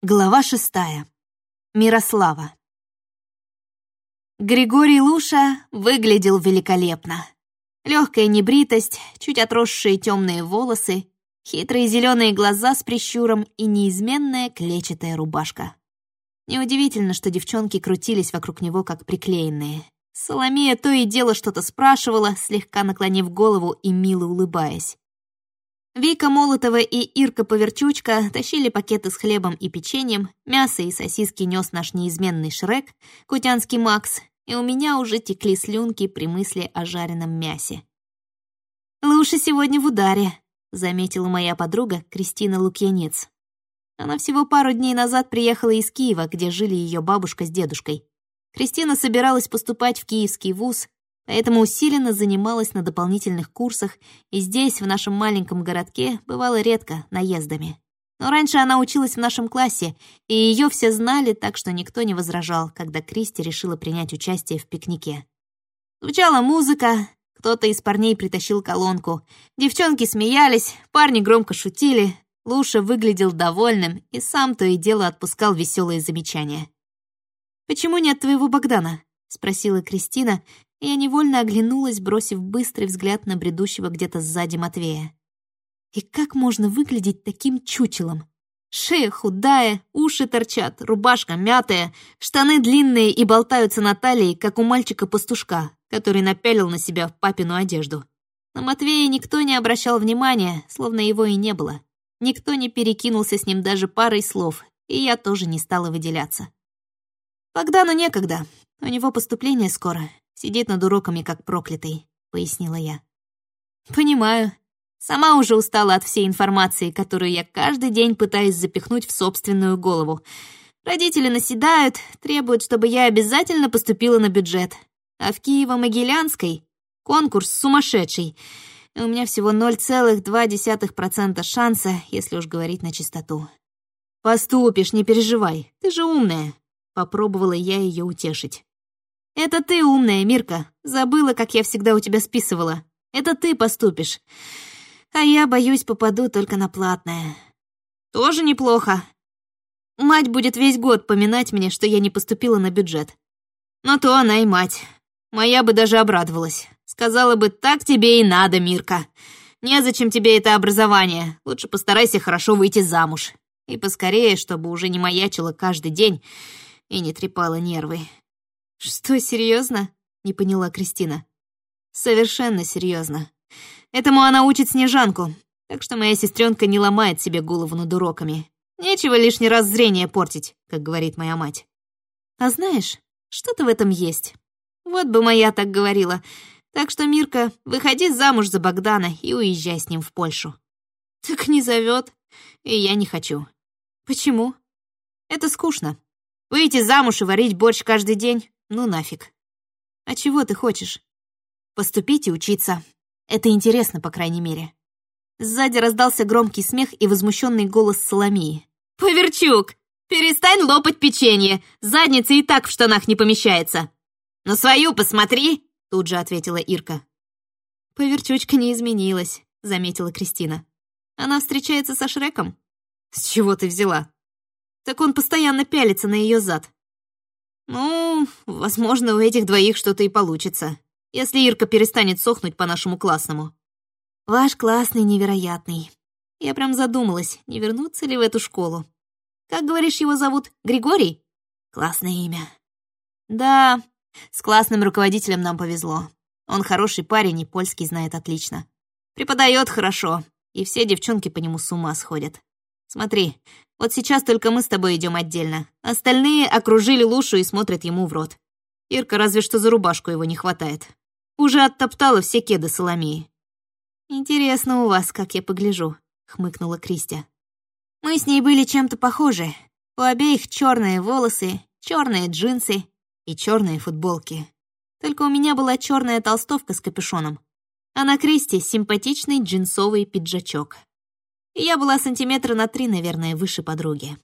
Глава шестая. Мирослава. Григорий Луша выглядел великолепно. Легкая небритость, чуть отросшие темные волосы, хитрые зеленые глаза с прищуром и неизменная клетчатая рубашка. Неудивительно, что девчонки крутились вокруг него как приклеенные. Соломея то и дело что-то спрашивала, слегка наклонив голову и мило улыбаясь. Вика Молотова и Ирка Поверчучка тащили пакеты с хлебом и печеньем, мясо и сосиски нес наш неизменный Шрек, кутянский Макс, и у меня уже текли слюнки при мысли о жареном мясе. «Лучше сегодня в ударе», — заметила моя подруга Кристина Лукьянец. Она всего пару дней назад приехала из Киева, где жили ее бабушка с дедушкой. Кристина собиралась поступать в киевский вуз, поэтому усиленно занималась на дополнительных курсах и здесь, в нашем маленьком городке, бывало редко наездами. Но раньше она училась в нашем классе, и ее все знали, так что никто не возражал, когда Кристи решила принять участие в пикнике. Звучала музыка, кто-то из парней притащил колонку. Девчонки смеялись, парни громко шутили. Луша выглядел довольным и сам то и дело отпускал веселые замечания. «Почему нет твоего Богдана?» — спросила Кристина, я невольно оглянулась, бросив быстрый взгляд на бредущего где-то сзади Матвея. И как можно выглядеть таким чучелом? Шея худая, уши торчат, рубашка мятая, штаны длинные и болтаются на талии, как у мальчика-пастушка, который напялил на себя папину одежду. На Матвея никто не обращал внимания, словно его и не было. Никто не перекинулся с ним даже парой слов, и я тоже не стала выделяться. Богдану некогда, у него поступление скоро, Сидит над уроками, как проклятый», — пояснила я. «Понимаю. Сама уже устала от всей информации, которую я каждый день пытаюсь запихнуть в собственную голову. Родители наседают, требуют, чтобы я обязательно поступила на бюджет. А в Киево-Могилянской конкурс сумасшедший. И у меня всего 0,2% шанса, если уж говорить на чистоту. «Поступишь, не переживай, ты же умная», — попробовала я ее утешить. «Это ты умная, Мирка. Забыла, как я всегда у тебя списывала. Это ты поступишь. А я, боюсь, попаду только на платное». «Тоже неплохо. Мать будет весь год поминать мне, что я не поступила на бюджет. Но то она и мать. Моя бы даже обрадовалась. Сказала бы, так тебе и надо, Мирка. Незачем тебе это образование. Лучше постарайся хорошо выйти замуж. И поскорее, чтобы уже не маячила каждый день и не трепала нервы. «Что, серьезно? не поняла Кристина. «Совершенно серьезно. Этому она учит Снежанку, так что моя сестренка не ломает себе голову над уроками. Нечего лишний раз зрение портить, как говорит моя мать. А знаешь, что-то в этом есть. Вот бы моя так говорила. Так что, Мирка, выходи замуж за Богдана и уезжай с ним в Польшу. Так не зовет, и я не хочу. Почему? Это скучно. Выйти замуж и варить борщ каждый день ну нафиг. А чего ты хочешь? Поступить и учиться. Это интересно, по крайней мере. Сзади раздался громкий смех и возмущенный голос Соломии. «Поверчук, перестань лопать печенье! Задница и так в штанах не помещается!» «На свою посмотри!» — тут же ответила Ирка. «Поверчучка не изменилась», — заметила Кристина. «Она встречается со Шреком?» «С чего ты взяла?» «Так он постоянно пялится на ее зад. «Ну, возможно, у этих двоих что-то и получится, если Ирка перестанет сохнуть по нашему классному». «Ваш классный невероятный. Я прям задумалась, не вернуться ли в эту школу. Как, говоришь, его зовут? Григорий? Классное имя». «Да, с классным руководителем нам повезло. Он хороший парень и польский знает отлично. Преподает хорошо, и все девчонки по нему с ума сходят. Смотри, вот сейчас только мы с тобой идем отдельно. Остальные окружили Лушу и смотрят ему в рот. Ирка разве что за рубашку его не хватает. Уже оттоптала все кеды Соломеи. «Интересно у вас, как я погляжу», — хмыкнула Кристи. «Мы с ней были чем-то похожи. У обеих черные волосы, черные джинсы и черные футболки. Только у меня была черная толстовка с капюшоном, а на Кристи симпатичный джинсовый пиджачок я была сантиметра на три, наверное, выше подруги.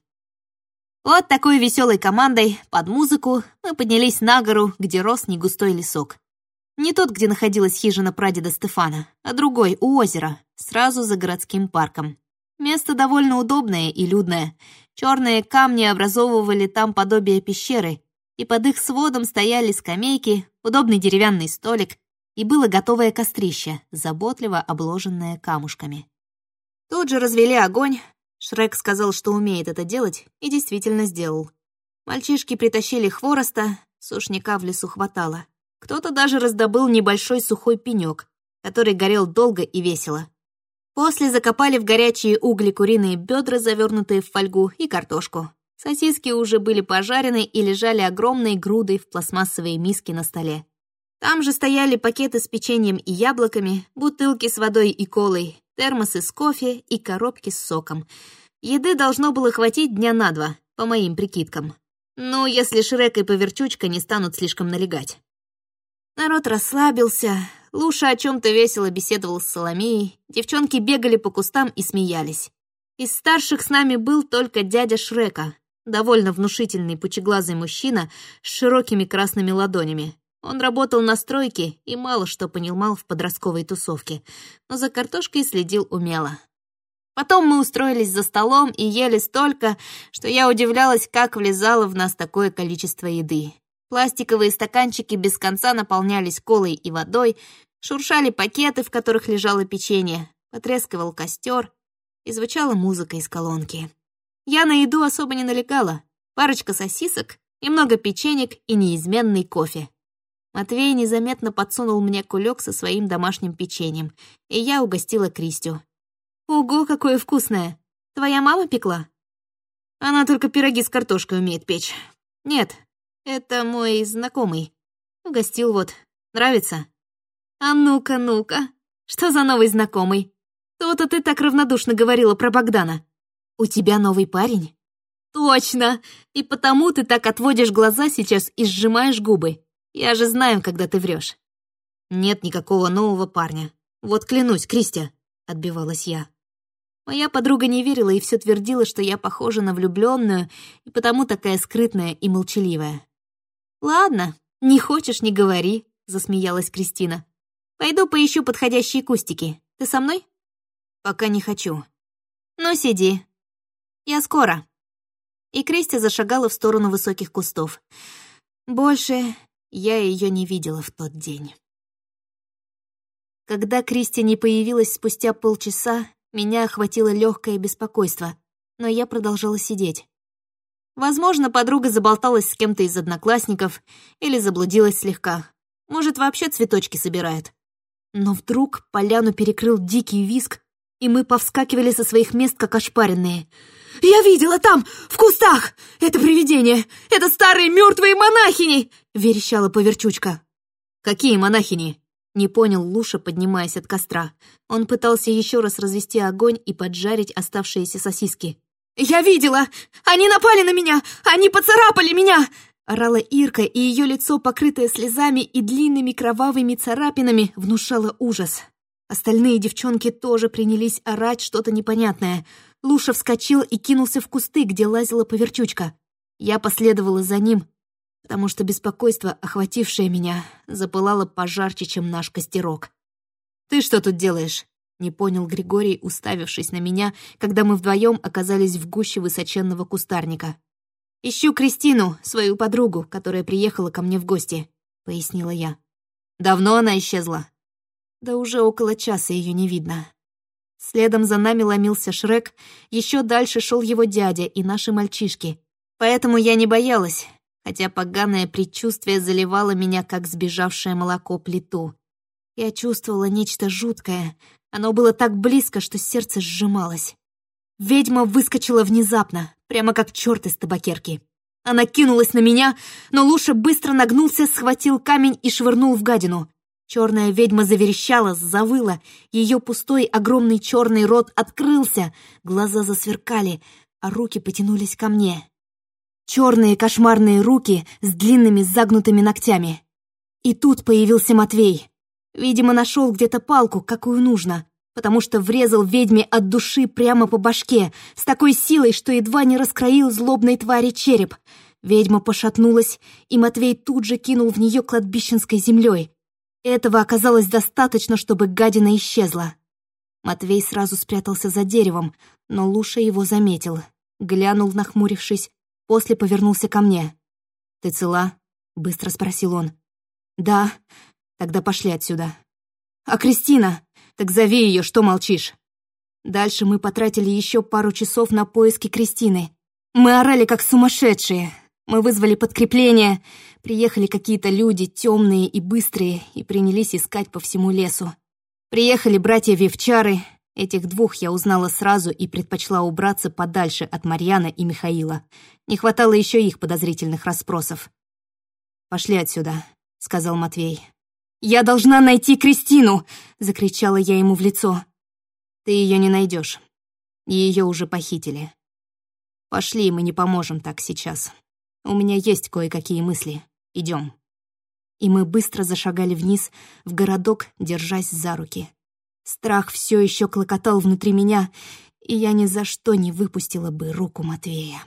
Вот такой веселой командой, под музыку, мы поднялись на гору, где рос негустой лесок. Не тот, где находилась хижина прадеда Стефана, а другой, у озера, сразу за городским парком. Место довольно удобное и людное. Черные камни образовывали там подобие пещеры, и под их сводом стояли скамейки, удобный деревянный столик, и было готовое кострище, заботливо обложенное камушками. Тут же развели огонь. Шрек сказал, что умеет это делать, и действительно сделал. Мальчишки притащили хвороста, сушняка в лесу хватало. Кто-то даже раздобыл небольшой сухой пенек, который горел долго и весело. После закопали в горячие угли куриные бедра, завернутые в фольгу, и картошку. Сосиски уже были пожарены и лежали огромной грудой в пластмассовой миске на столе. Там же стояли пакеты с печеньем и яблоками, бутылки с водой и колой, термосы с кофе и коробки с соком. Еды должно было хватить дня на два, по моим прикидкам. Ну, если Шрек и Поверчучка не станут слишком налегать. Народ расслабился, Луша о чем то весело беседовал с Соломеей, девчонки бегали по кустам и смеялись. Из старших с нами был только дядя Шрека, довольно внушительный пучеглазый мужчина с широкими красными ладонями. Он работал на стройке и мало что понимал в подростковой тусовке, но за картошкой следил умело. Потом мы устроились за столом и ели столько, что я удивлялась, как влезало в нас такое количество еды. Пластиковые стаканчики без конца наполнялись колой и водой, шуршали пакеты, в которых лежало печенье, потрескивал костер, и звучала музыка из колонки. Я на еду особо не налегала. Парочка сосисок, немного печенек и неизменный кофе. Матвей незаметно подсунул мне кулек со своим домашним печеньем, и я угостила Кристю. «Ого, какое вкусное! Твоя мама пекла?» «Она только пироги с картошкой умеет печь. Нет, это мой знакомый. Угостил вот. Нравится?» «А ну-ка, ну-ка, что за новый знакомый? То-то ты так равнодушно говорила про Богдана. У тебя новый парень?» «Точно! И потому ты так отводишь глаза сейчас и сжимаешь губы. Я же знаю, когда ты врешь. «Нет никакого нового парня. Вот клянусь, Кристи», — отбивалась я. Моя подруга не верила и все твердила, что я похожа на влюбленную и потому такая скрытная и молчаливая. «Ладно, не хочешь — не говори», — засмеялась Кристина. Пойду поищу подходящие кустики. Ты со мной? Пока не хочу. Ну, сиди. Я скоро. И Кристи зашагала в сторону высоких кустов. Больше я ее не видела в тот день. Когда Кристи не появилась спустя полчаса, меня охватило легкое беспокойство, но я продолжала сидеть. Возможно, подруга заболталась с кем-то из одноклассников или заблудилась слегка. Может, вообще цветочки собирает. Но вдруг поляну перекрыл дикий виск, и мы повскакивали со своих мест, как ошпаренные. «Я видела там, в кустах! Это привидение! Это старые мертвые монахини!» — верещала поверчучка. «Какие монахини?» — не понял Луша, поднимаясь от костра. Он пытался еще раз развести огонь и поджарить оставшиеся сосиски. «Я видела! Они напали на меня! Они поцарапали меня!» Орала Ирка, и ее лицо, покрытое слезами и длинными кровавыми царапинами, внушало ужас. Остальные девчонки тоже принялись орать что-то непонятное. Луша вскочил и кинулся в кусты, где лазила поверчучка. Я последовала за ним, потому что беспокойство, охватившее меня, запылало пожарче, чем наш костерок. «Ты что тут делаешь?» — не понял Григорий, уставившись на меня, когда мы вдвоем оказались в гуще высоченного кустарника. «Ищу Кристину, свою подругу, которая приехала ко мне в гости», — пояснила я. «Давно она исчезла?» «Да уже около часа ее не видно». Следом за нами ломился Шрек, еще дальше шел его дядя и наши мальчишки. Поэтому я не боялась, хотя поганое предчувствие заливало меня, как сбежавшее молоко плиту. Я чувствовала нечто жуткое. Оно было так близко, что сердце сжималось. Ведьма выскочила внезапно, прямо как черт из табакерки. Она кинулась на меня, но Луша быстро нагнулся, схватил камень и швырнул в гадину. Черная ведьма заверещала, завыла, ее пустой огромный черный рот открылся, глаза засверкали, а руки потянулись ко мне. Черные кошмарные руки с длинными загнутыми ногтями. И тут появился Матвей. Видимо, нашел где-то палку, какую нужно потому что врезал ведьме от души прямо по башке, с такой силой, что едва не раскроил злобной твари череп. Ведьма пошатнулась, и Матвей тут же кинул в нее кладбищенской землей. Этого оказалось достаточно, чтобы гадина исчезла. Матвей сразу спрятался за деревом, но Луша его заметил. Глянул, нахмурившись, после повернулся ко мне. «Ты цела?» — быстро спросил он. «Да. Тогда пошли отсюда». «А Кристина? Так зови ее, что молчишь?» Дальше мы потратили еще пару часов на поиски Кристины. Мы орали как сумасшедшие. Мы вызвали подкрепление, приехали какие-то люди, темные и быстрые, и принялись искать по всему лесу. Приехали братья Вивчары, этих двух я узнала сразу и предпочла убраться подальше от Марьяна и Михаила. Не хватало еще их подозрительных расспросов. «Пошли отсюда», — сказал Матвей. «Я должна найти Кристину!» — закричала я ему в лицо. «Ты ее не найдешь. Ее уже похитили. Пошли, мы не поможем так сейчас». У меня есть кое-какие мысли. Идем. И мы быстро зашагали вниз, в городок, держась за руки. Страх все еще клокотал внутри меня, и я ни за что не выпустила бы руку Матвея.